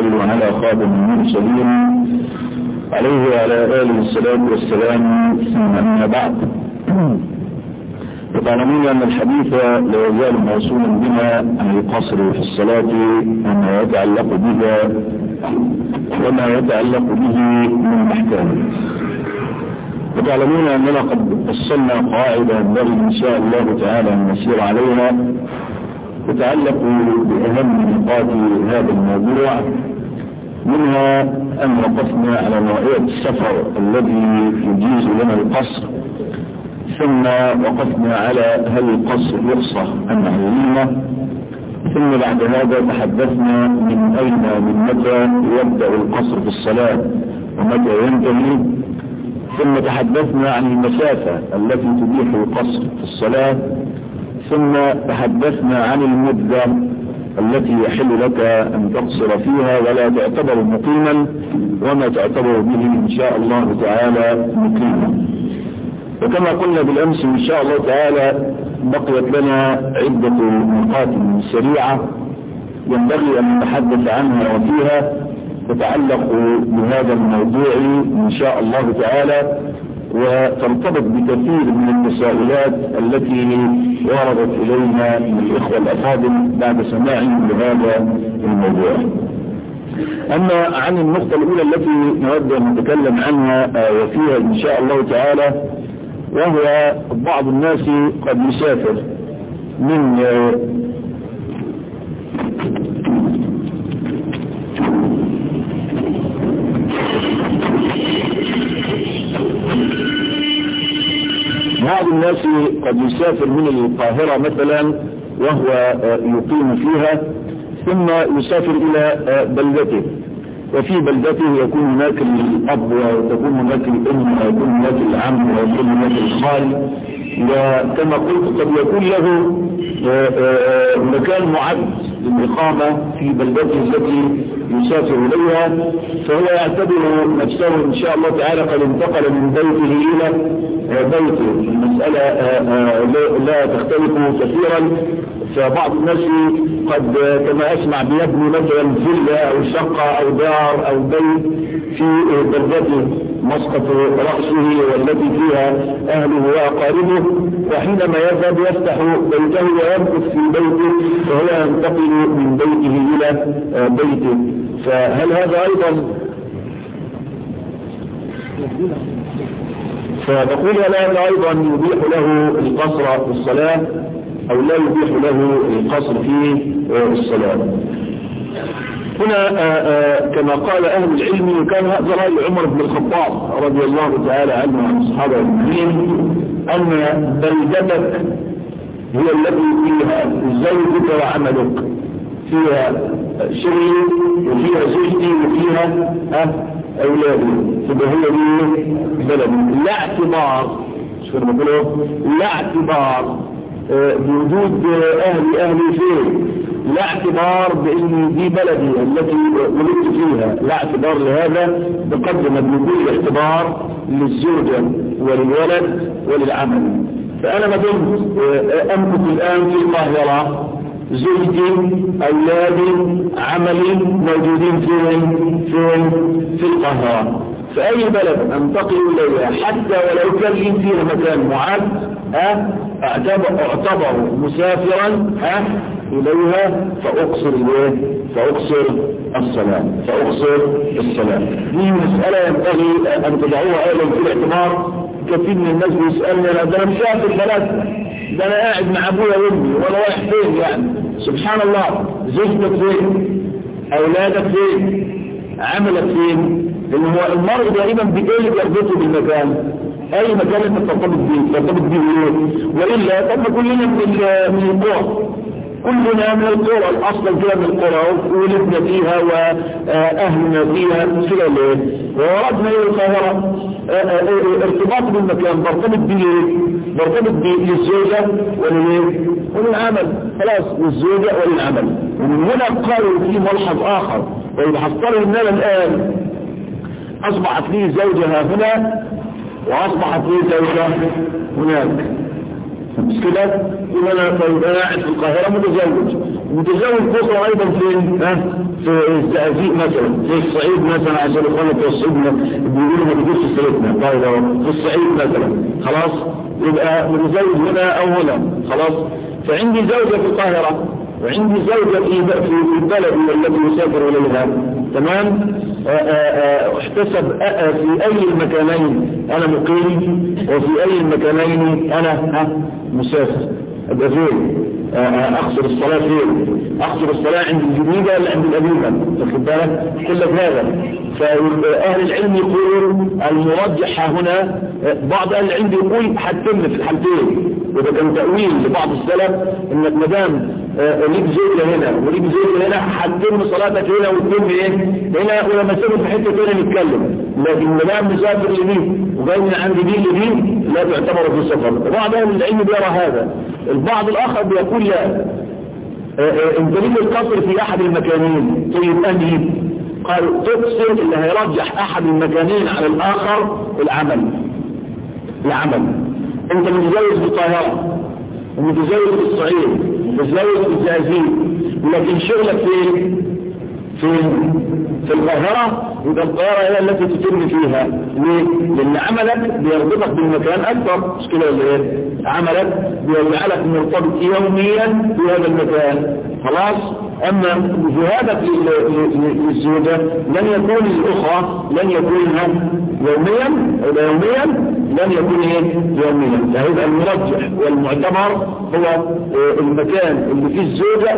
وصلوا على خاتم المرسلين عليه وعلى آله الصلاة والسلام أما بعد. وتعلمون أن الحديث لا يزال موصولا بنا عن القصر في الصلاة وما يتعلق بها وما يتعلق به من أحكام وتعلمون أننا قد وصلنا قاعدة ينبغي إن شاء الله تعالى أن نسير عليها تتعلق بأهم نقاط هذا الموضوع. منها أن وقفنا على نوعية السفر الذي يجيز لنا القصر ثم وقفنا على هل القصر رخصة أم علمة ثم بعد هذا تحدثنا من أين من متى يبدأ القصر في الصلاة ومتى ينتهي ثم تحدثنا عن المسافة التي تبيح القصر في الصلاة ثم تحدثنا عن المدة التي يحل لك أن تقصر فيها ولا تعتبر مقيما وما تعتبر به إن شاء الله تعالى مقيما. وكما قلنا بالأمس إن شاء الله تعالى بقيت لنا عدة نقاط سريعة ينبغي أن نتحدث عنها وفيها تتعلق بهذا الموضوع إن شاء الله تعالى. وترتبط بكثير من التساؤلات التي وردت إلينا من الإخوة الأفاضل بعد سماعهم لهذا الموضوع. أما عن النقطة الأولى التي نود أن نتكلم عنها وفيها إن شاء الله تعالى وهو بعض الناس قد يسافر من بعض الناس قد يسافر من القاهرة مثلا وهو يقيم فيها ثم يسافر إلى بلدته. وفي بلدته يكون هناك الأب وتكون هناك الأم ويكون هناك العم ويكون هناك الخال. وكما قلت قد يكون له مكان معد للإقامة في بلدته التي يسافر إليها فهو يعتبر نفسه إن شاء الله تعالى قد انتقل من بيته إلى بيته. المسألة لا تختلف كثيرا. فبعض الناس قد كما أسمع بيبني مثلا فيلا أو شقة أو دار أو بيت في بلدته مسقط رأسه والتي فيها أهله وأقاربه. وحينما يذهب يفتح بيته ويمكث في بيته وهو ينتقل من بيته إلى بيته. فهل هذا أيضا؟ فنقول هذا أيضا يبيح له القصر في الصلاة أو لا يبيح له القصر في الصلاة. هنا كما قال أهل العلم وكان هذا رأي عمر بن الخطاب رضي الله تعالى عنه وعن الصحابة المؤمنين أن بلدتك هي التي فيها زوجك وعملك فيها شغلي وفيها زوجتي وفيها أولادي. تبقى هي دي بلدي لا اعتبار شو بقوله لا اعتبار بوجود أهلي أهلي فين؟ لا اعتبار بأن دي بلدي التي ولدت فيها. لا اعتبار لهذا بقدر ما بنقول اعتبار للزوجة وللولد وللعمل. فأنا ما دمت أمكث الآن في القاهرة. زوجتي أولادي عملي موجودين فين فين في القاهرة. فأي بلد؟ أنتقل إليها. حتى ولو كان لي فيها مكان ها أعتبر, مسافرا ها إليها فأقصر إليه فأقصر الصلاة فأقصر الصلاة دي مسألة ينبغي أن تدعوها أيضا في الاعتبار. كثير من الناس بيسألني أنا ده أنا مسافر بلد ده أنا قاعد مع أبويا وأمي وأنا رايح فين يعني؟ سبحان الله زوجتك فين؟ أولادك فين؟ عملك فين؟ لأن هو المرء دائما بإيه يربطه بالمكان أي مكان أنت ترتبط به ترتبط به إيه وإلا طب كلنا من من القرى كلنا من القرى الأصل كده من القرى ولدنا فيها وأهلنا فيها كده ليه ووردنا إلى القاهرة ارتباط بالمكان برتبط به برتبط بالزوجة ولليه وللعمل. خلاص للزوجة وللعمل. ومن هنا قالوا في ملحظ آخر. طيب هفترض إننا الآن أصبحت لي زوجها هنا وأصبحت لي زوجة هناك. كده يقول أنا قاعد في القاهرة متزوج. متزوج بكره أيضا فين ها في الزقازيق مثلا. في الصعيد مثلا عشان اخوانا الصعيد بيقولوا ما في سيرتنا طيب في الصعيد مثلا. خلاص؟ يبقى متزوج هنا أو هنا. خلاص؟ فعندي زوجة في القاهرة وعندي زوجة في في البلد التي يسافر إليها. تمام؟ احتسب في أي المكانين أنا مقيم وفي أي المكانين أنا مسافر. أبقى فين؟ أخسر الصلاة فين؟ أخسر الصلاة عند الجديدة ولا عند القديمة؟ واخد بالك؟ كل هذا فأهل العلم يقولون المرجح هنا بعض أهل العلم يقول حتم في الحالتين. وده كان تأويل لبعض السلف إنك ما دام ليك زوجة هنا وليك زوجة هنا هتتم صلاتك هنا وتتم إيه هنا ولما تسافر في حتة تانية نتكلم. لكن ما دام مسافر لمين وجاي من عند دي لدي لا تعتبر في السفر بعض أهل العلم بيرى هذا. البعض الآخر بيقول لا. انت ليك القصر في أحد المكانين طيب أنهي؟ قال تقصر اللي هيرجح أحد المكانين على الآخر العمل. العمل. أنت متزوج في القاهرة ومتزوج في الصعيد متزوج في الزقازيق لكن شغلك فين؟ فين؟ في القاهرة. يبقى القاهرة هي التي تتم فيها. ليه؟ لأن عملك بيربطك بالمكان أكثر مش كده ولا إيه؟ عملك بيجعلك مرتبط يوميا في هذا المكان. خلاص؟ أما ذهابك للزوجة لن يكون الأخرى لن يكون يوميا يوميا. لن يكون إيه؟ يوميا فهيبقى المرجح والمعتبر هو المكان اللي فيه الزوجة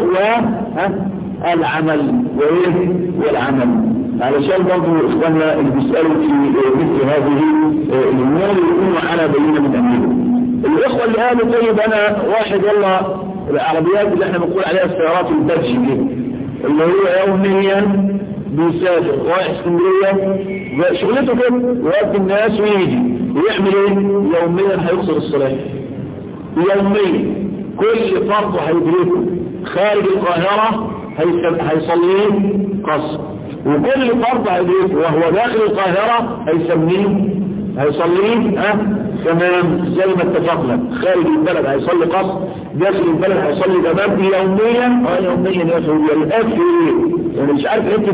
والعمل وإيه؟ والعمل. علشان برضه إخواننا اللي بيسألوا في مثل هذه الأمور يكونوا على بينة من امرهم الإخوة اللي قالوا طيب أنا واحد والله العربيات اللي إحنا بنقول عليها السيارات البدج دي اللي هو يوميا بيسافر رايح اسكندرية. شغلته كده يودي الناس ويجي ويعمل إيه؟ يوميا هيقصر الصلاة. يوميا. كل فرض هيدركه. خارج القاهرة هيصليه قصر. وكل فرض هيدركه. وهو داخل القاهرة هيسميه. هيصليه ها؟ تمام. زي ما اتفقنا. خارج البلد هيصلي قصر. داخل البلد هيصلي تمام. يوميا. آه يوميا يا الآن في إيه يعني مش عارف انت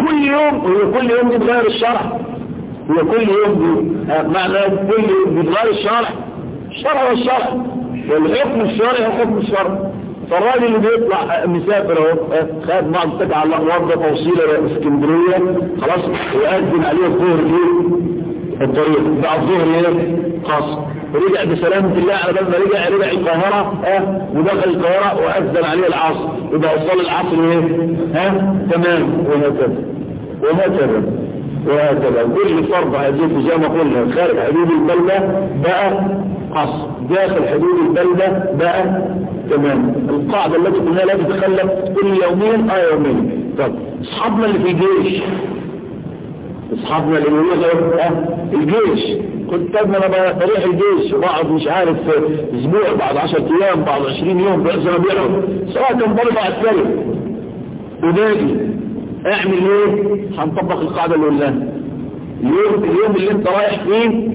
كل يوم هي كل يوم بتغير الشرع هي كل يوم آه معنى كل يوم بتغير الشرع الشرع هو الشرع والحكم الشرعي هو حكم الشرع. فالراجل اللي بيطلع مسافر اهو خد بعض تبع الله وردة توصيلة اسكندرية. خلاص ويأذن عليه الظهر ليه الطريق. بعد الظهر إيه قصر رجع بسلامة الله على بال ما رجع رجع القاهرة ها ودخل القاهرة وأذن عليه العصر. يبقى وصل العصر إيه؟ ها تمام وهكذا وهكذا وهكذا. كل فرض هيزيد زي ما قلنا خارج حدود البلدة بقى قصر داخل حدود البلدة بقى تمام. القاعدة التي قلنا لا تتخلف كل يومين آه يومين. طب أصحابنا اللي في الجيش اصحابنا اللي بيقولوا الجيش. كنت أنا بروح الجيش. وبقعد مش عارف أسبوع بعد 10 أيام بعد 20 يوم سنه بيقعد سواء كان ضرب عسكري ونادي. اعمل إيه؟ هنطبق القاعدة اللي قلناها. اليوم اليوم اللي انت رايح فيه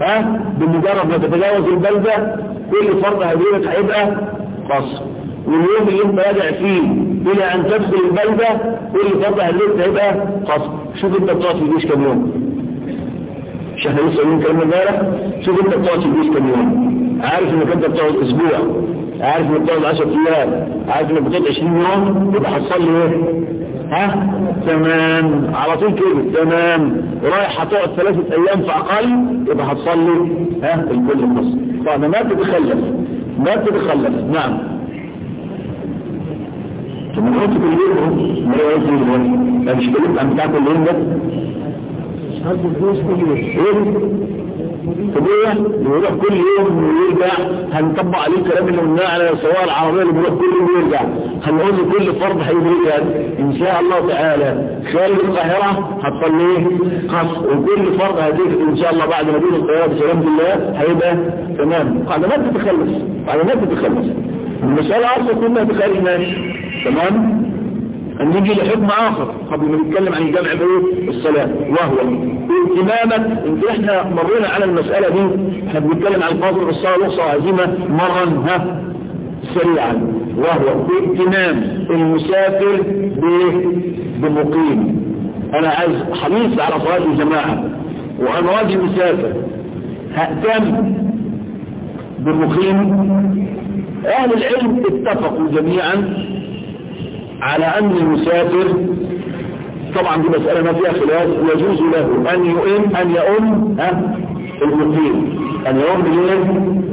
ها؟ بمجرد ما تتجاوز البلدة كل فرد هيجيلك هيبقى قصر. واليوم اللي انت راجع فيه إلى أن تدخل البلدة كل فرد هيجيلك هيبقى قصر شوف أنت بتقعد في الجيش كم يوم. مش إحنا لسه قايلين كلام امبارح شوف أنت بتقعد في الجيش كم يوم. عارف إنك أنت بتقعد أسبوع. عارف إنك بتقعد 10 أيام. عارف إنك بتقعد 20 يوم يبقى حصل لي إيه؟ ها؟ تمام. على طول كده. تمام. رايح هتقعد ثلاثة أيام في أقل يبقى هتصلي ها؟ الكل قصر طبعا ما بتتخلف. ما بتتخلف. نعم. ثم قلت كل يوم ما يوم كل يوم لا مش كلمت عن بتاع كل يوم ده هل الفلوس كل يوم إيه طبيعي يروح كل يوم ويرجع هنطبق عليه الكلام اللي قلناه على سواء العربية اللي بيروح كل يوم ويرجع هنقول كل فرد هيدرك أن شاء الله تعالى خارج القاهرة هتصليه قصر وكل فرد هيدرك ان شاء الله بعد ما يجي القاهرة بسلام الله هيبقى تمام قاعدة ما تتخلص قاعدة ما تتخلص المسألة أصلا كلها بخارج ماشي تمام؟ أن نيجي لحكم آخر قبل ما نتكلم عن الجمع بين الصلاة. وهو اهتماما إن إحنا مرينا على المسألة دي إحنا بنتكلم عن القاضي بالصلاة الأقصى عزيمة مرا ها؟ سريعا. وهو باهتمام المسافر بمقيم. أنا عايز حريص على صلاة الجماعة. وأنا راجل مسافر. هأتم بالمقيم أهل العلم اتفقوا جميعا على أن المسافر طبعا دي مسألة ما فيها خلاف يجوز له أن يؤم أن يؤم المقيم. أن يؤم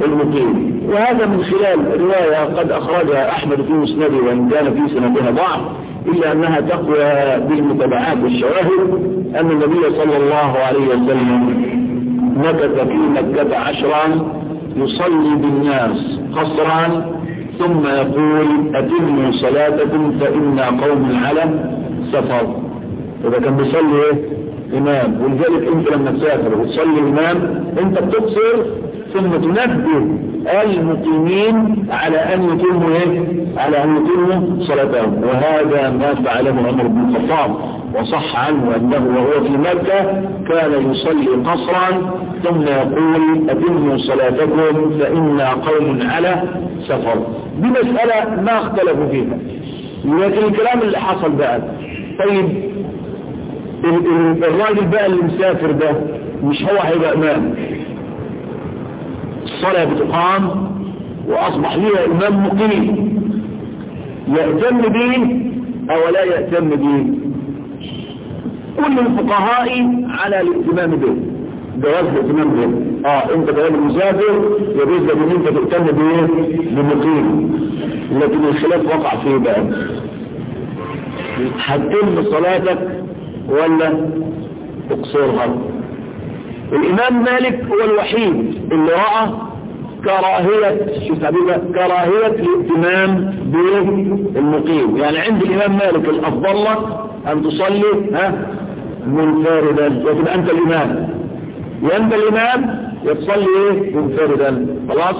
المقيم. وهذا من خلال رواية قد أخرجها أحمد في مسنده وإن كان في سندها ضعف إلا أنها تقوى بالمتابعات والشواهد أن النبي صلى الله عليه وسلم مكث في مكة عشرا يصلي بالناس قصرا ثم يقول أتموا صلاتكم فإنا قوم على سفر إذا كان بيصلي إيه؟ إمام ولذلك أنت لما تسافر وتصلي إمام أنت بتقصر ثم تنبه المقيمين على أن يتموا إيه؟ على أن يتموا صلاتهم. وهذا ما فعله عمر بن الخطاب. وصح عنه أنه وهو في مكة كان يصلي قصرا ثم يقول أتموا صلاتكم فإنا قوم على سفر. دي مسألة ما اختلفوا فيها. لكن الكلام اللي حصل بقى طيب الراجل بقى اللي مسافر ده مش هو هيبقى إمام. الصلاة بتقام وأصبح ليها إمام مقيم. يأتم به أو لا يأتم به كل الفقهاء على الاهتمام به. جواز الاهتمام به. آه أنت كمان مسافر يجوز لك إن أنت تهتم بايه بمقيم. لكن الخلاف وقع فيه بقى؟ هتتم صلاتك ولا تقصرها الإمام مالك هو الوحيد اللي رأى كراهية شوف حبيبة كراهية الاهتمام بالمقيم يعني عند الإمام مالك الأفضل لك أن تصلي ها منفردا. لكن أنت الإمام. يا انت الإمام يتصلي إيه؟ منفردا. خلاص؟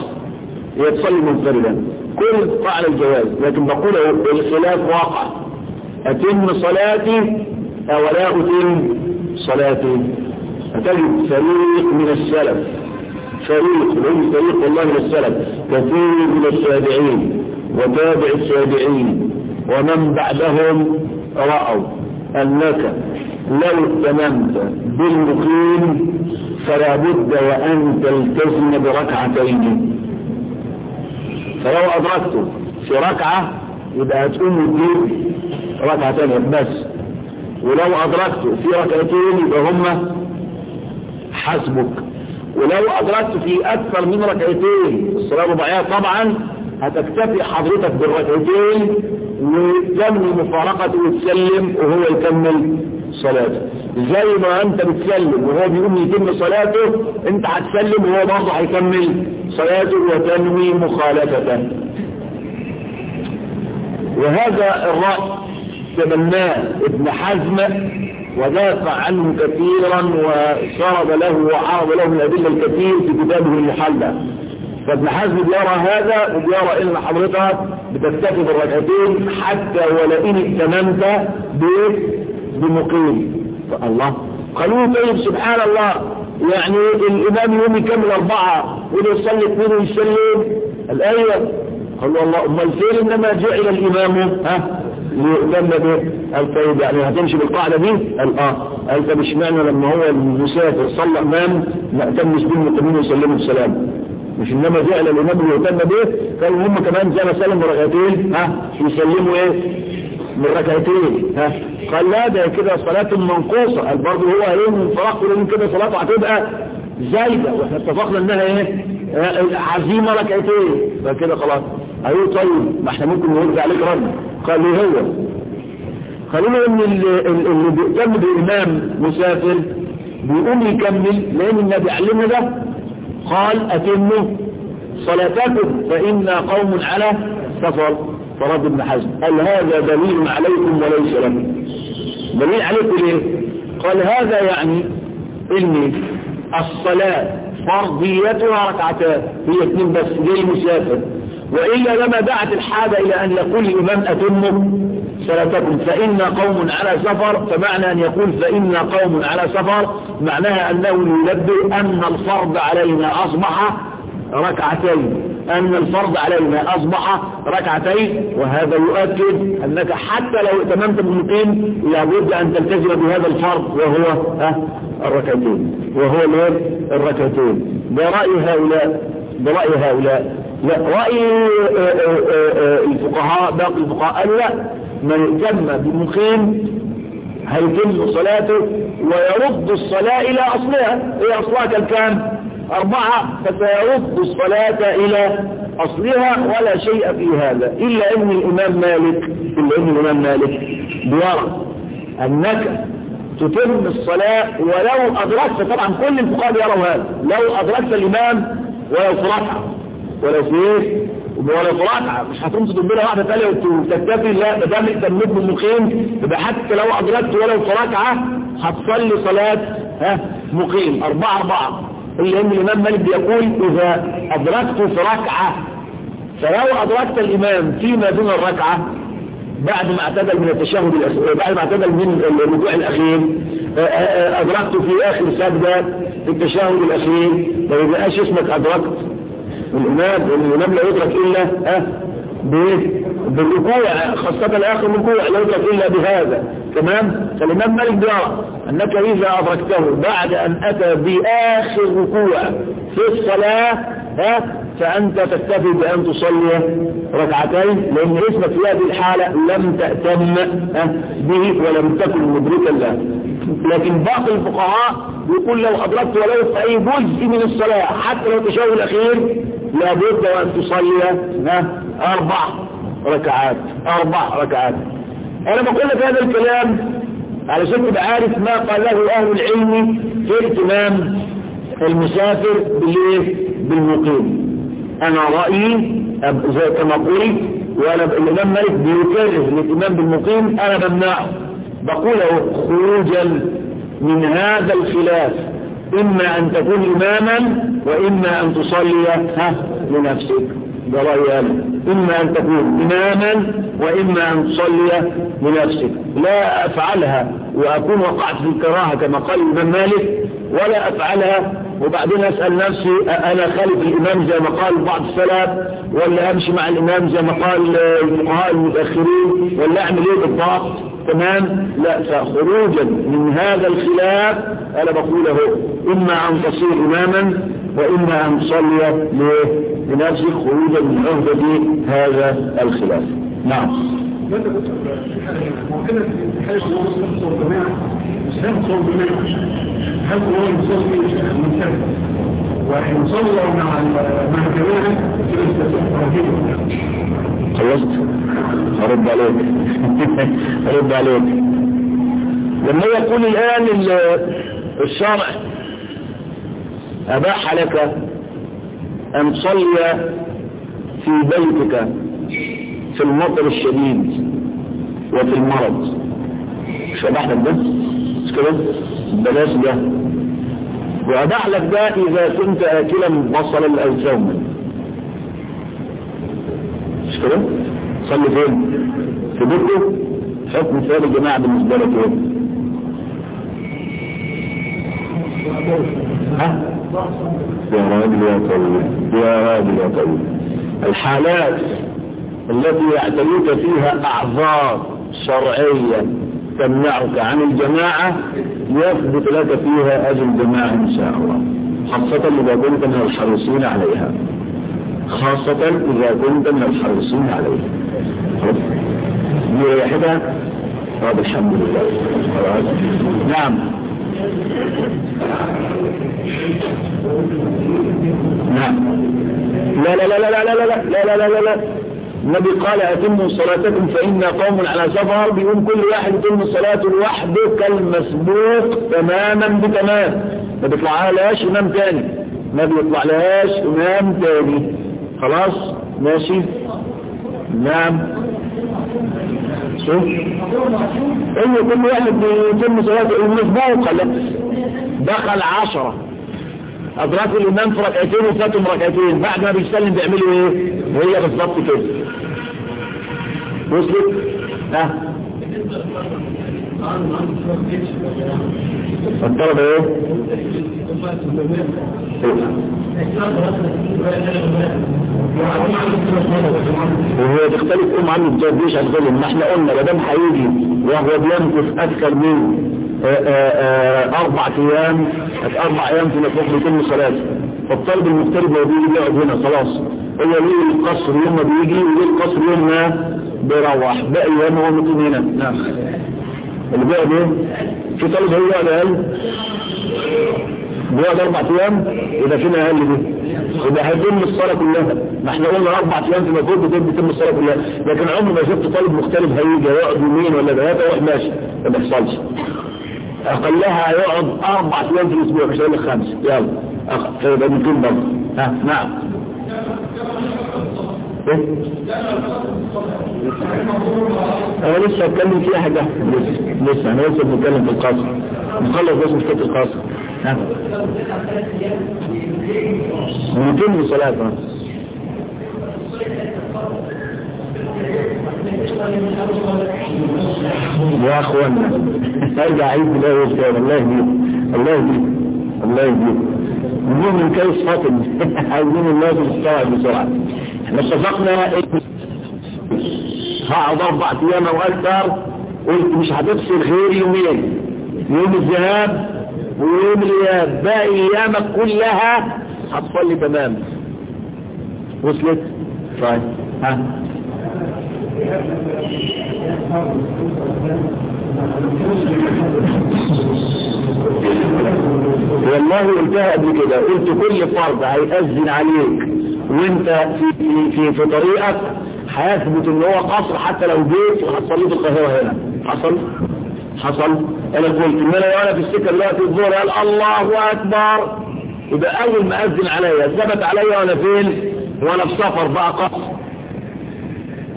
يتصلي منفردا. كل فعل الجواز. لكن بقول الخلاف واقع. أتم صلاتي أو لا اتم صلاتي فتجد فريق من السلف. فريق لهم فريق والله من السلف. كثير من التابعين وتابع التابعين ومن بعدهم رأوا أنك لو اهتممت بالمقيم فلا بد وأن تلتزم بركعتين. فلو أدركته في ركعة يبقى هتقوم وتجيب ركعتين بس. ولو أدركته في ركعتين يبقى حسبك. ولو أدركت في أكثر من ركعتين الصلاة الرباعية طبعا هتكتفي حضرتك بالركعتين وتنوي مفارقته وتسلم وهو يكمل صلاته. زي ما أنت بتسلم وهو بيقوم يتم صلاته أنت هتسلم وهو برضه هيكمل صلاته وتنوي مخالفته وهذا الرأي. تبناه ابن حزم ودافع عنه كثيرا وشرب له وعرض له الأدلة الكثير في كتابه المحلى. فابن حزم بيرى هذا وبيرى إن حضرتك بتكتفي بالركعتين حتى ولئن اهتممت بمقيم. فالله. قالوا طيب سبحان الله يعني الإمام يوم يكمل اربعة وده يصلي اثنين ويسلم الآية. قالوا الله أمال فين؟ إنما جعل الإمام ها؟ ليؤتم به قال طيب يعني هتمشي بالقاعدة دي؟ قال آه قال طب اشمعنى لما هو المسافر صلى إمام ما اهتمش بالمقيمين ويسلموا السلام. مش إنما جعل الإمام ليؤتم به قالوا هم كمان زي ما سلموا ركعتين ها يسلموا إيه؟ من ركعتين ها. قال لا ده كده صلاة منقوصة. قال برضه هو هيوم من فرق ولهم كده صلاته هتبقى زايدة. وإحنا اتفقنا إنها إيه؟ عزيمة ركعتين. فكده خلاص. أيوه طيب ما إحنا ممكن نرد عليك رد. قال لي هو. قالوا له إن اللي بيهتم بالامام مسافر بيقوم يكمل لأن النبي علمنا ده. قال أتموا صلاتكم فإنا قوم على سفر. فرد ابن حزم. قال هذا دليل عليكم وليس لكم. دليل عليكم ليه؟ قال هذا يعني ان الصلاة فرضيتها ركعتان. هي اثنين بس زي المسافر وإلا لما دعت الحاجة إلى أن يقول الإمام أتمه صلاتكم فإن قوم على سفر فمعنى أن يقول فإن قوم على سفر معناها أنه ينبه أن الفرض علينا أصبح ركعتين. أن الفرض علينا أصبح ركعتين. وهذا يؤكد أنك حتى لو اتممت بالمقيم لابد أن تلتزم بهذا الفرض وهو الركعتين. وهو الركعتين. برأي هؤلاء برأي هؤلاء رأي الفقهاء باقي الفقهاء قالوا لا من اهتم بالمقيم هيتم صلاته ويرد الصلاة إلى أصلها. هي أصلها؟ كالكام أربعة. فسيرد الصلاة إلى أصلها ولا شيء في هذا إلا أن الإمام مالك إلا أن الإمام مالك بيرى أنك تتم الصلاة ولو أدركت طبعا كل الفقهاء يروا هذا لو أدركت الإمام ولو في إيه ولو في ركعة مش هتقوم تدبرها واحدة تانية وتكتفي لا ما دام اهتميت بالمقيم يبقى حتى لو أدركت ولو ركعة هتصلي صلاة ها مقيم. أربعة أربعة. إلا أن الإمام مالك بيقول إذا أدركت في ركعة فلو أدركت الإمام فيما دون الركعة بعد ما اعتدل من التشهد الأخير بعد ما اعتدل من الرجوع الأخير أدركت في آخر سجدة في التشهد الأخير ما يبقاش اسمك أدركت. الإمام الإمام لا يدرك إلا بالركوع خاصة الآخر ركوع لا يدرك إلا بهذا. تمام؟ فالإمام مالك بيرى أنك إذا أدركته بعد أن أتى بآخر ركوع في الصلاة ها؟ فأنت تكتفي بأن تصلي ركعتين لأن اسمك في هذه الحالة لم تأتم به ولم تكن مدركا له. لكن باقي الفقهاء يقول لو أدركت ولو في أي جزء من الصلاة حتى لو التشهد الأخير لابد وأن تصلي أربع ركعات أربع ركعات. أنا بقول لك هذا الكلام علشان تبقى عارف ما قاله أهل العلم في اهتمام المسافر بالايه بالمقيم. أنا رأيي زي كما قلت وأنا الإمام مالك بيكرر الاهتمام بالمقيم أنا بمنعه. بقوله خروجا من هذا الخلاف. إما أن تكون اماما وإما أن تصلي لنفسك. ده رأيي أنا إما أن تكون اماما وإما أن تصلي لنفسك. لا أفعلها وأكون وقعت في الكراهة كما قال الإمام مالك ولا أفعلها وبعدين أسأل نفسي أنا خالف الإمام زي ما قال بعض السلف ولا أمشي مع الإمام زي ما قال الفقهاء المتأخرين ولا أعمل إيه بالضبط؟ تمام؟ لا فخروجا من هذا الخلاف أنا بقوله إما أن تصير اماما وإما أن تصلي لنفسك خروجا من عهدة هذا الخلاف. نعم. استنصوا بمعنى. هل هو ينصوا المنتج وينصوا مع المهجرين في الاستثمار خلصت؟ ارد عليك. ارد عليك. لما يقول الآن الشرع أباح لك أن تصلي في بيتك في المطر الشديد وفي المرض. مش اباح لك ده كده بلاش ده. وأباح لك ده إذا كنت آكلا بصلا أو ثوما مش كده؟ صلي فين؟ في بيته حكم ثاني جماعة بالنسبة لك إيه؟ ها؟ يا راجل يا طويل يا راجل يا طويل. الحالات التي يعتريك فيها أعذار شرعية تمنعك عن الجماعة يثبت لك فيها أجل الجماعة إن شاء الله خاصة إذا كنت من الحريصين عليها خاصة إذا كنت من الحريصين عليها مريحتها طب الحمد لله نعم نعم لا لا لا لا لا لا لا لا لا لا لا النبي قال أتموا صلاتكم فإن قوم على سفر بيقوم كل واحد يتم صلاته لوحده كالمسبوق تماما بتمام. ما بيطلع لهاش إمام تاني. ما بيطلع لهاش إمام تاني. خلاص؟ ماشي. نعم. شوف. أيوه كل واحد بيتم صلاته المسبوق دخل عشرة. أدركوا الإمام في ركعتين وفاتهم ركعتين. بعد ما بيسلم بيعملوا إيه؟ وهي بالظبط كده. وصلت ها؟ الطلبة إيه؟ وهو تختلف أم عنه الجديش عن ظلم ما إحنا قلنا مدام هيجي وهو بيمكث أكثر من آآ آآ أربع أيام أربع أيام في مطلوب يتم صلاته فالطالب المغترب لو بيجي يقعد هنا خلاص. هو ليه القصر يوم ما بيجي وليه القصر يوم ما بيروح؟ باقي أيام هو مقيم هنا. نعم. اللي بيقعد إيه؟ في طالب هو أقل؟ بيقعد أربع أيام؟ يبقى فينا أقل دي. يبقى هيتم الصلاة كلها. ما إحنا قلنا أربع أيام في مجهود بتتم الصلاة كلها. لكن عمر ما شفت طالب مختلف هيجي يقعد يومين ولا ثلاثة يروح ماشي. ما بيحصلش. أقلها هيقعد أربع أيام في الأسبوع مش هقول لك خمسه يلا فيبقى ممكن برضه ها نعم. إيه؟ أنا لسه هتكلم فيها حاجة لسه لسه. أنا لسه بنتكلم في القصر نخلص بس مشكله القصر ها. ونتم صلاة. يا اخوانا أرجع عيد بالله والسلام الله يهديك الله يهديك الله يهديك. نقول من كيس فاطم عايزين الناس تستوعب بسرعة. إحنا اتفقنا هقعد أربع أيام أو أكثر قلت مش هتفصل غير يومين. يوم الذهاب ويوم الإياب. باقي أيامك كلها هتصلي تمام. وصلت؟ طيب. ها؟ والله قلتها قبل كده قلت كل فرض هيأذن عليك وأنت في, في, في, طريقك هيثبت إن هو قصر حتى لو جيت في القاهرة هنا. حصل؟ حصل. أنا قلت إن أنا وأنا في السكة دلوقتي الظهر قال الله أكبر. يبقى أول ما أذن عليا ثبت عليا وأنا فين؟ وأنا في سفر بقى قصر.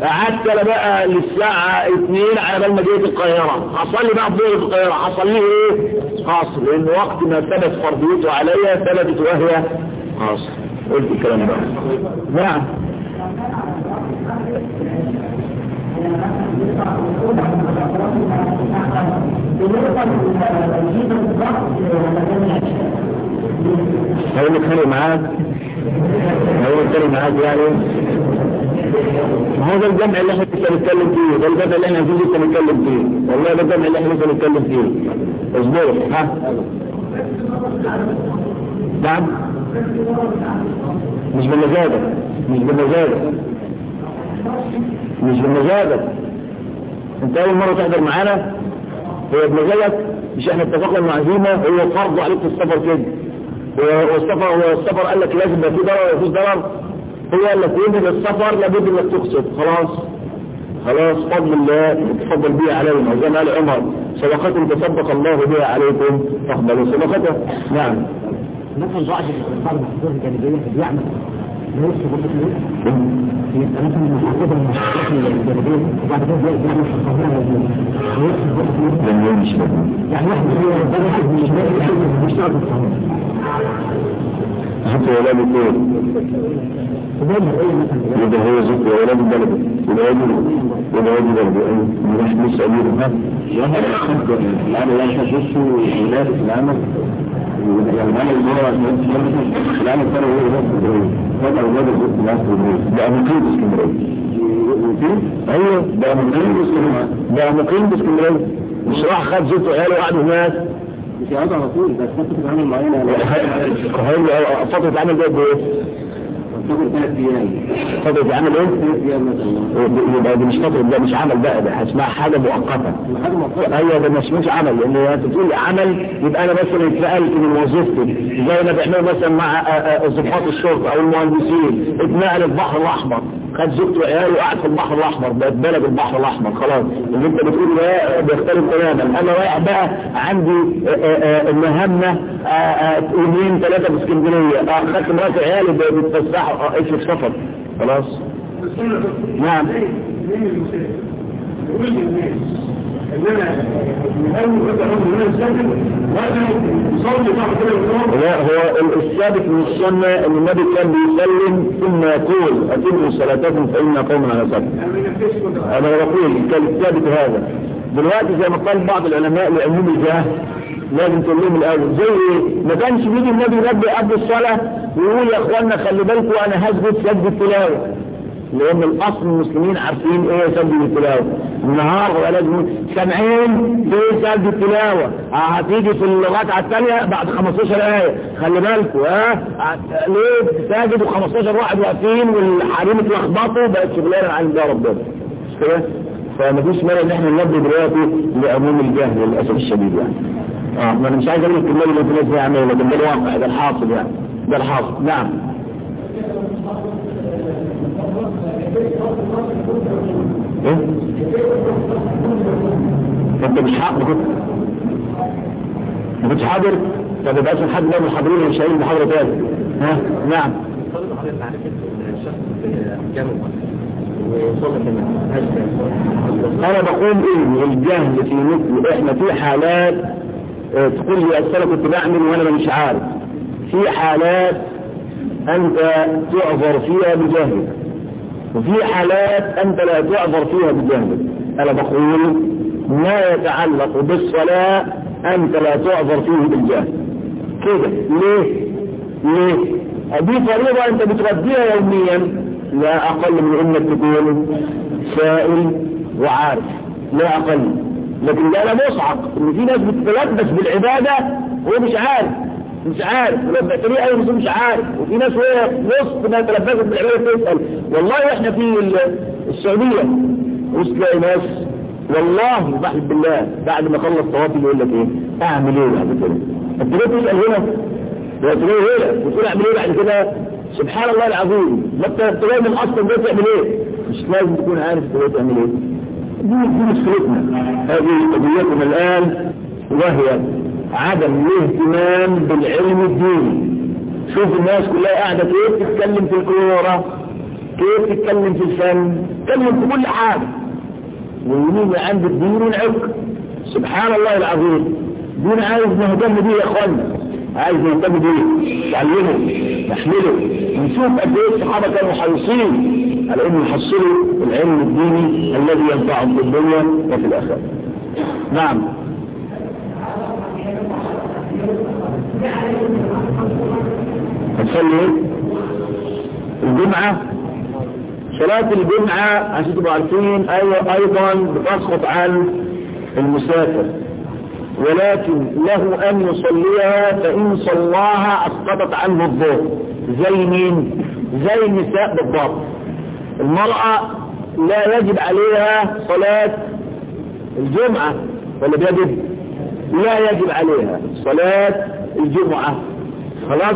أنا بقى للساعة اتنين على بال ما جيت القاهرة. حصل لي بقى الظهر في القاهرة. حصل لي إيه؟ قصر لأن وقت ما ثبت فرضيته عليا ثبتت وهي قصر قلت الكلام ده نعم. هو متخانق معاك؟ هو متخانق معاك يعني؟ هذا الجمع اللي إحنا لسه نتكلم فيه ده الجمع اللي إحنا لسه نتكلم فيه. والله ده الجمع اللي إحنا لسه نتكلم فيه. اصبر ها؟ نعم؟ مش بمزاجك مش بمزاجك مش بمزاجك انت أول مرة تحضر معانا؟ هو بمزاجك مش إحنا اتفقنا مع عزيمة هو فرض عليك السفر كده. والسفر هو السفر قال لك لازم يبقى في ضرر ويفوز ضرر. هو قال لك يجب السفر لابد انك تقصد. خلاص. خلاص فضل الله تفضل بها علينا. وزي ما قال عمر صدقة تسبق الله بها عليكم. فاقبلوا صدقته نعم. مثلا؟ ضعف الفرد محفوظ الجانبية بيعمل ليس غرفة ليه يبقى مثلا محفوظة المحفوظة الجانبية وبعد كده بيعمل ليس يعني واحد هو ده واحد مش لاقي بيشتغل في حتى ولا بيكون وده مرئية مثلا يبقى هو زكي ولا ببلده ولا يجب ولا يجب بلده مش مش أمير ها واحد يخبر العمل لا يحسسه ولاد العمل يعني العمل اللي هو العمل ترى هو هذا أولاد الزوج مصر بقى مقيم باسكندرية أيوه بقى مقيم باسكندرية بقى مقيم باسكندرية مش راح خد زوجته وعياله وقعدوا هناك مش هذا على طول بس فترة عمل معينة هي فترة عمل ده إيه؟ فترة ثلاث أيام. فترة عمل إيه؟ ثلاث أيام مثلا يبقى دي مش فترة ده مش عمل بقى ده اسمها حاجة مؤقتة. حاجة مؤقتة. أيوه ده مش مش عمل لأن انت تقول عمل يبقى أنا مثلا اتنقلت من وظيفتي. زي ما بيعملوا مثلا مع ضباط الشرطة أو المهندسين اتنقل البحر الأحمر. خد زوجته وعياله وقعد في البحر الأحمر بقت بلد البحر الأحمر خلاص. اللي انت بتقول ده بيختلف تماما. أنا رايح بقى عندي مهمه يومين ثلاثة في اسكندرية. خدت مراتي وعيالي بيتفسحوا إيش في سفر خلاص؟ نعم. الصلاه لا هو الثابت من السنة أن النبي كان بيسلم ثم يقول أتموا صلاتكم فإن قوم على سبت أنا بقول كان الثابت هذا. دلوقتي زي ما قال بعض العلماء لعموم الجهل لازم تقول لهم الأول زي إيه؟ ما كانش بيجي النبي ينبه قبل الصلاة ويقول يا اخوانا خلي بالكم أنا هسجد سجد التلاوه لأن الأصل المسلمين عارفين إيه سجد التلاوة. النهار هو لازم سامعين في سجد التلاوة. آه، هتيجي في الركعه الثانية بعد 15 آية. خلي بالكم ها آه، ليه؟ ساجد و15 واحد واقفين والحريم اتلخبطوا بقت شغلانة عن ده ربنا؟ فمفيش مانع إن إحنا ننبه دلوقتي لعموم الجهل للأسف الشديد يعني. آه ما أنا مش عايز أقول لك الكلمة اللي في ناس بيعملوا لكن ده الواقع ده الحاصل يعني. ده الحاصل. نعم. إيه؟ أنت مش ما كنتش حاضر؟ طب يبقى اسم حد من الحاضرين مش هيجي محاضرة تاني. ها؟ نعم. أنا بقول إيه؟ الجهل في مثل إحنا في حالات آه تقول لي أصل أنا كنت بعمل وأنا مش عارف. في حالات أنت تعذر فيها بجهلك. وفي حالات أنت لا تعذر فيها بجهلك أنا بقول ما يتعلق بالصلاة أنت لا تعذر فيه بالجهل. كده ليه؟ ليه؟ دي فريضة أنت بتغذيها يوميا. لا أقل من إنك تكون سائل وعارف. لا أقل. لكن ده أنا مصعق. إن في ناس بتتلبس بالعبادة وهو مش عارف. مش عارف. تلاقيه اي مسلم مش عارف. وفي ناس وهي نص ما تلبست بالعبادة تسأل. والله إحنا في السعودية. وتلاقي ناس. والله بحلف بالله بعد ما خلص طوافي يقول لك إيه؟ أعمل إيه بعد كده؟ أنت ليه تسأل هنا؟ ليه هنا. وتقول أعمل إيه بعد كده؟ سبحان الله العظيم. ما أنت تلاقي من أصلا ده تعمل إيه؟ مش لازم تكون عارف أنت تعمل إيه. دي دي مشكلتنا. هذه قضيتنا الآن. وهي عدم الاهتمام بالعلم الديني شوف الناس كلها قاعدة كيف تتكلم في الكورة كيف تتكلم في الفن تتكلم في كل حاجة. ويمين عند الدين والعق سبحان الله العظيم. دين عايز نهتم بيه يا اخوانا عايز نهتم بيه نعلمه نحمله ونشوف قد إيه الصحابة كانوا حريصين على إنهم يحصلوا العلم الديني الذي ينفعهم في الدنيا وفي الآخرة. نعم. هتصلي الجمعة. صلاة الجمعة عشان تبقوا عارفين أيوه أيضا بتسقط عن المسافر. ولكن له أن يصليها فإن صلاها أسقطت عنه الظهر زي مين؟ زي النساء بالضبط. المرأة لا يجب عليها صلاة الجمعة ولا بيجب؟ لا يجب عليها. صلاة الجمعة. خلاص؟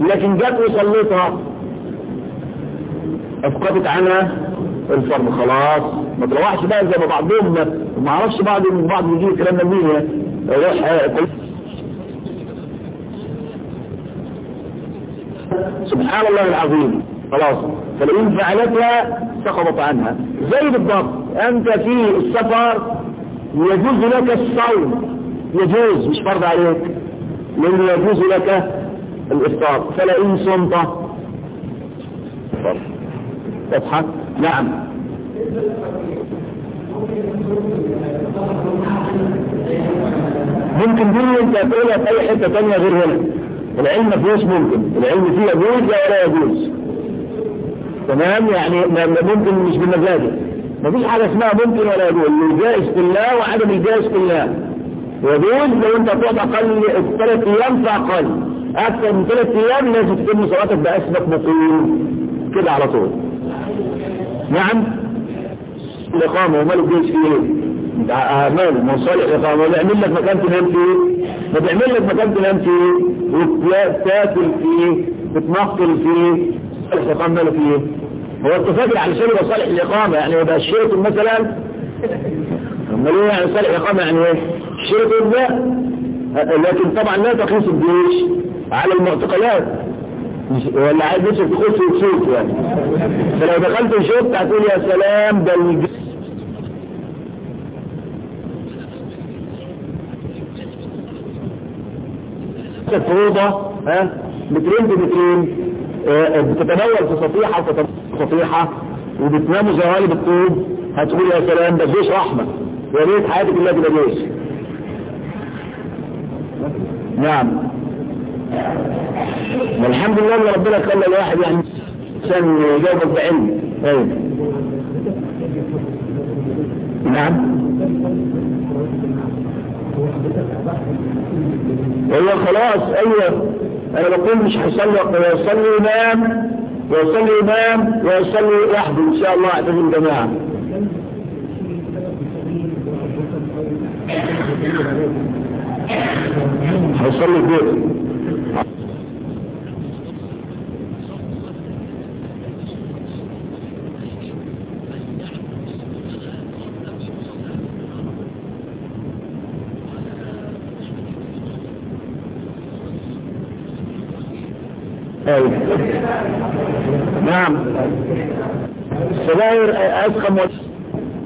لكن جت وصليتها اسقطت عنها الفرض. خلاص؟ ما تروحش بقى زي ما بعضهم ما أعرفش بعض من بعض يجيب الكلام ده منين يروح سبحان الله العظيم. خلاص. فلئن فعلتها سقطت عنها. زي بالضبط. أنت في السفر يجوز لك الصوم. يجوز مش فرض عليك. لأنه يجوز لك الإفطار. فلئن صمت. واضحة نعم. ممكن دي انت تقولها في أي حتة تانية غير هنا. العلم ما فيهوش ممكن. العلم فيه يجوز ولا يجوز. تمام؟ يعني ممكن مش بمزاجك مفيش حاجة اسمها ممكن ولا يجوز. الجائز كلها وعدم الجائز كلها يجوز لو انت تقعد أقل ثلاث أيام فاقل. أكثر من ثلاث أيام لازم تتم صلاتك باسمك مقيم. كده على طول. نعم؟ الإقامة ومال الجيش إيه؟ مال مصالح الإقامة. ويعمل لك مكان تنام فيه. ما بيعمل لك مكان تنام فيه. وتاكل فيه. تتنقل فيه. صالح الإقامة ماله فيه؟ هو اتفاق على شيء صالح الإقامة. يعني يبقى الشيطان مثلا. أمال إيه يعني صالح الإقامة يعني إيه؟ شرط لا لكن طبعا لا تقيس الجيش على المعتقلات. ولا عايز نفسك تخش وتشوف يعني. فلو دخلت وشفت هتقول يا سلام ده الجيش. الفروضة ها مترين بمترين بتتنور آه، آه، في صفيحة وتتنور في صفيحة وبتنام زوالي بالطوب هتقول يا سلام ده جيش رحمة. يا ريت حياتك كلها تبقى جيش. نعم. والحمد لله إن ربنا خلى الواحد يعني عشان يجاوبك بعلم أيوه نعم. هو خلاص أيوه. أنا بقول مش هيصلي ويصلي إمام ويصلي إمام ويصلي وحده إن شاء الله اعتزم جماعة. هيصلي البيت أيوه نعم. السجاير اسخم و...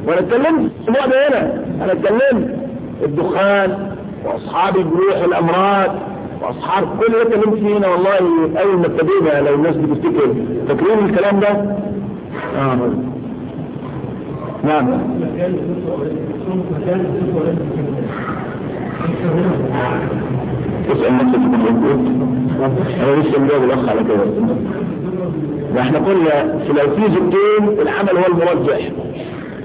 وأنا اتكلمت الأسبوع ده هنا. أنا اتكلمت الدخان. وأصحاب الجروح والامراض وأصحاب كل ده اتكلمت فيه هنا والله أول ما ابتدينا لو الناس بتفتكر فاكرين الكلام ده؟ آه نعم. اسأل نفسك في الموجود أنا لسه مجاوب الأخ على كده. ده إحنا قلنا لو في زوجتين العمل هو المرجح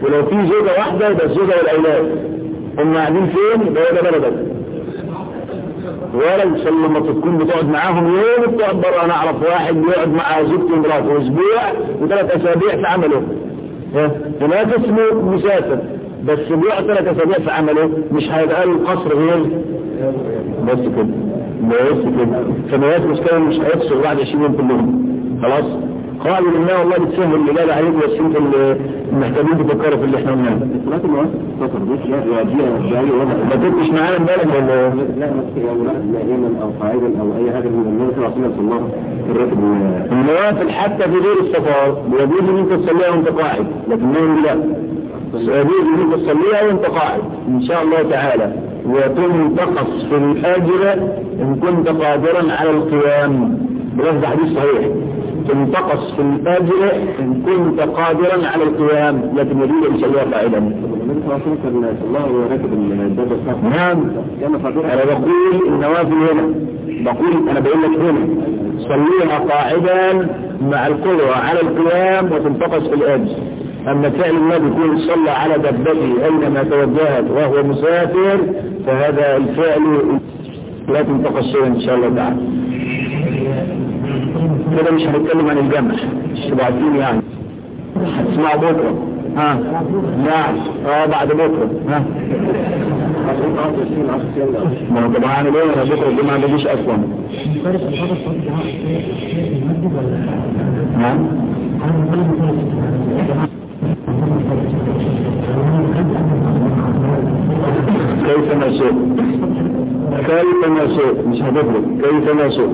ولو في زوجة واحدة يبقى الزوجة والأولاد. هم قاعدين فين؟ يبقى ده بلدك. الله لما تكون بتقعد معاهم يوم بتقعد بره أنا أعرف واحد بيقعد مع زوجته ومراته أسبوع وثلاث أسابيع في عمله. هناك اسمه مسافر. بس بيقعد ثلاث أسابيع في عمله. مش هيبقى له القصر غير بس كده. بس كده. فما مشكلة مش هيفصل بعد 20 يوم كلهم. خلاص؟ قالوا لله والله بتسهل اللي لا عليك بس انت اللي محتاجين تفكروا في اللي إحنا قلناه فقط مش لا ما كنتش معانا امبارح ولا؟ لا نائما أو قاعدا أو أي حاجة من النبي صلى الله عليه وسلم في الراتب. النوافل حتى في غير السفر يجوز إن أنت تصليها وأنت قاعد لكن نوم لا. يجوز إن أنت تصليها وأنت قاعد إن شاء الله تعالى. وتنتقص في الاجر إن كنت قادرا على القيام. بلفظ حديث صحيح. تنتقص في الاجر إن كنت قادرا على القيام لكن وهو راكب الدابه بتاعته نعم. أنا بقول النوافل هنا. بقول أنا بقول لك هنا. صليها قاعدا مع القدرة على القيام وتنتقص في الأجر. أما فعل النبي يكون صلى على دبته أينما توجهت وهو مسافر فهذا الفعل لا تنتقص إن شاء الله تعالى. كده مش هنتكلم عن الجمع شبعتين يعني. هتسمع بكرة. ها. نعم. آه بعد بكرة. ها. ما هو طبعا أنا ليه أنا بكرة الجمعة ما بيجيش أصلا. نعم. كيف ما شئت كيف ما شئت مش هتفرق كيف ما شئت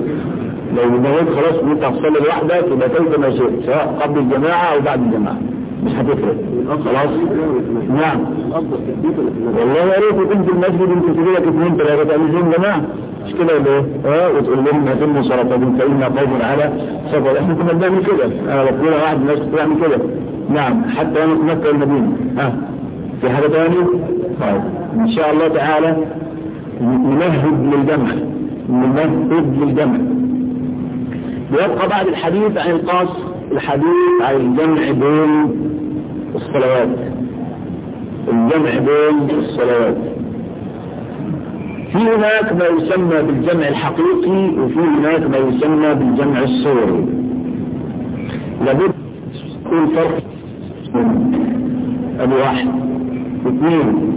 لو نويت خلاص إن أنت هتصلي لوحدك يبقى كيف ما شئت سواء قبل الجماعة أو بعد الجماعة. مش هتفرق. خلاص؟ نعم. والله يا ريت يكون في المسجد أنت تجي لك اثنين ثلاثة تعملين جماعة؟ مش كده ولا إيه؟ آه وتقول لهم هتموا صلاتكم فإنا قوم على سفر. إحنا كنا بنعمل كده. أنا بقول واحد الناس بتعمل كده. نعم. حتى أنا في مكة والمدينة. ها. في حاجة ثانية؟ طيب. إن شاء الله تعالى نمهد للجمع. نمهد للجمع. ويبقى بعد الحديث عن القصر الحديث عن الجمع بين الصلوات. الجمع بين الصلوات. في هناك ما يسمى بالجمع الحقيقي وفي هناك ما يسمى بالجمع الصوري. لابد يكون فرق أبو واحد. اثنين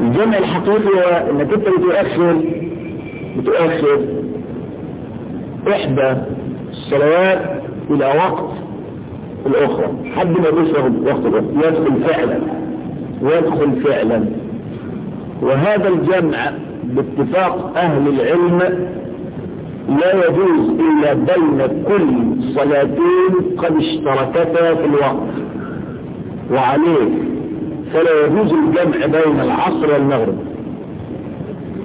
الجمع الحقيقي هو إنك أنت بتؤخر بتؤخر إحدى الصلوات إلى وقت الأخرى. حد ما يشرب وقت الأخرى. يدخل فعلا. يدخل فعلا. وهذا الجمع باتفاق أهل العلم لا يجوز إلا بين كل صلاتين قد اشتركتا في الوقت. وعليه فلا يجوز الجمع بين العصر والمغرب.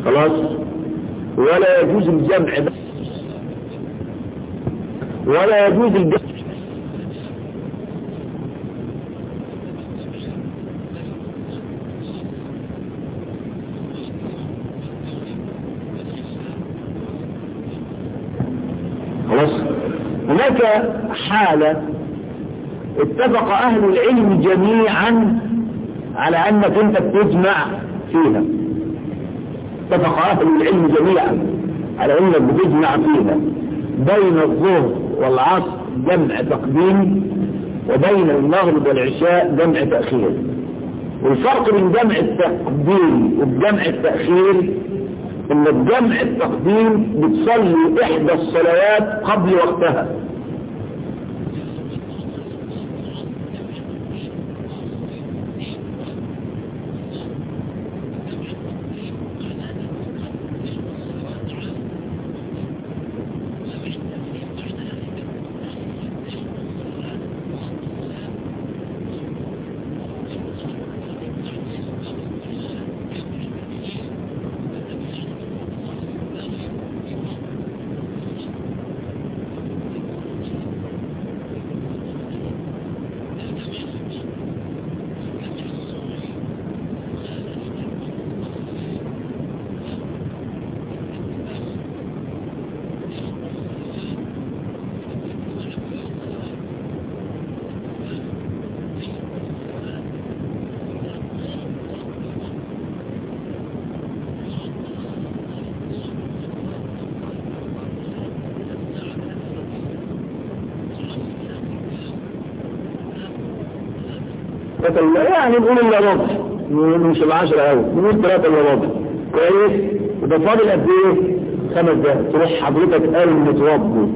خلاص؟ ولا يجوز الجمع ولا يجوز خلاص. هناك حالة اتفق أهل العلم جميعا على أنك أنت بتجمع فيها. اتفق أهل العلم جميعا على أنك بتجمع فيها بين الظهر والعصر جمع تقديم وبين المغرب والعشاء جمع تأخير. والفرق بين جمع التقديم وجمع التأخير إن الجمع التقديم بتصلي إحدى الصلوات قبل وقتها. يعني نقول إلا ربع مش العشرة قوي نقول ثلاثة إلا ربع كويس؟ وده فاضل قد إيه؟ خمس دقايق. تروح حضرتك قال متوضي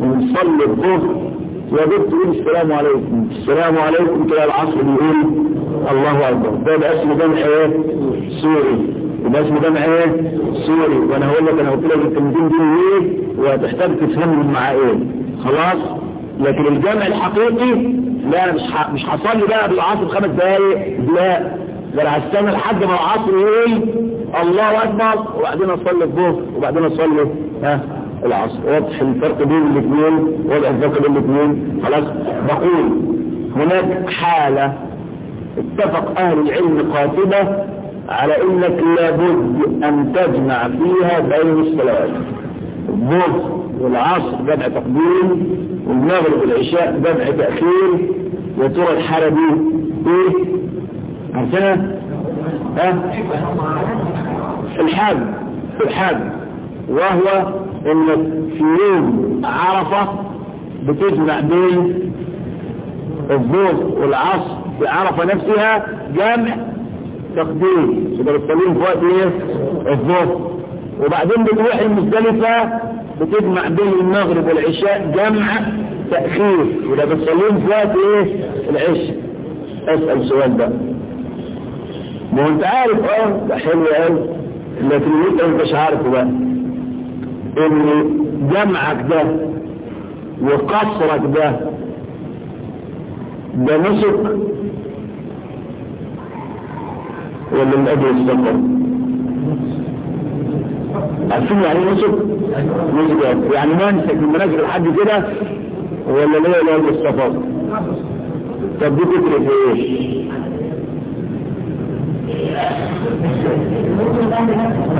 ونصلي الظهر. يا دوب تقول السلام عليكم. السلام عليكم كده العصر بيقول الله أكبر. ده ده اسمه جمع إيه صوري وده اسمه جمع إيه صوري وأنا هقول لك أنا قلت لك الكلمتين دي إيه؟ وهتحتاج تفهمهم مع إيه خلاص؟ لكن الجمع الحقيقي لا مش ح... مش هصلي بقى بالعصر خمس دقايق لا. ده أنا هستنى لحد ما العصر يقول الله أكبر وبعدين أصلي الظهر وبعدين أصلي ها العصر. واضح الفرق بين الاثنين واضح الفرق بين الاثنين خلاص. بقول هناك حالة اتفق أهل العلم قاطبة على إنك لابد أن تجمع فيها بين الصلوات. الظهر والعصر جمع تقديم والمغرب والعشاء جمع تأخير يا ترى الحالة دي إيه؟ عرفتها ها؟ الحاج الحاج وهو انك في يوم عرفة بتجمع بين الظهر والعصر في عرفة نفسها جمع تقديم. يبقى بتصلين في وقت إيه؟ الظهر وبعدين بتروح المزدلفة بتجمع بين المغرب والعشاء جمع تأخير. بتصلين في وقت إيه؟ العشاء. أسأل سؤال بقى. ما هو أنت عارف آه ده حلو قوي لكن أنت مش عارفه بقى؟ إن جمعك ده وقصرك ده ده نسك ولا أجل السفر؟ عارفين يعني إيه نسك نسك يعني منسك من مناسك الحج كده ولا ليه لا السفر طب دي فكرة إيه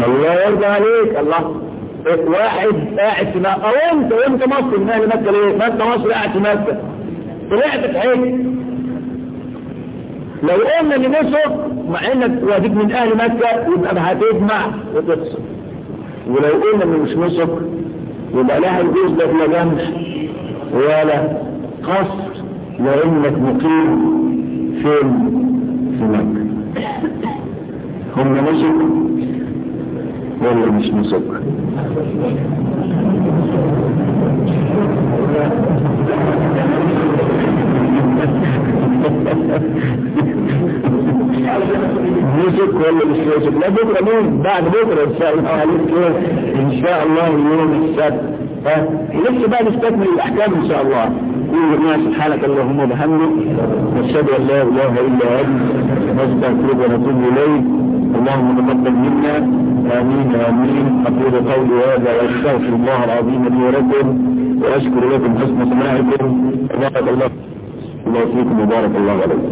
الله يرضى عليك. الله. واحد قاعد في مكة. أو أنت وانت مصر من أهل مكة ليه؟ ما انت مصر قاعد في مكة. طلعت في حج لو قلنا نسك مع إنك واديك من أهل مكة يبقى هتجمع وتقصر ولو قلنا ان مش نسك يبقى لا هيجوز لك لا جمع ولا قصر لانك مقيم فين؟ في مكة. هم نسك ولا مش نسك؟ نسك ولا مش نسك لا بكرة مين بعد بكرة ان شاء الله عليك ان شاء الله يوم السبت ها لسه بقى نستكمل الاحكام ان شاء الله قول جميعا سبحانك اللهم وبحمدك نشهد ان لا اله الا انت نستغفرك ونتوب اليك اللهم تقبل منا آمين آمين أقول قولي هذا وأستغفر الله العظيم لي ولكم وأشكر لكم حسن سماعكم وبارك الله الله فيكم وبارك الله عليكم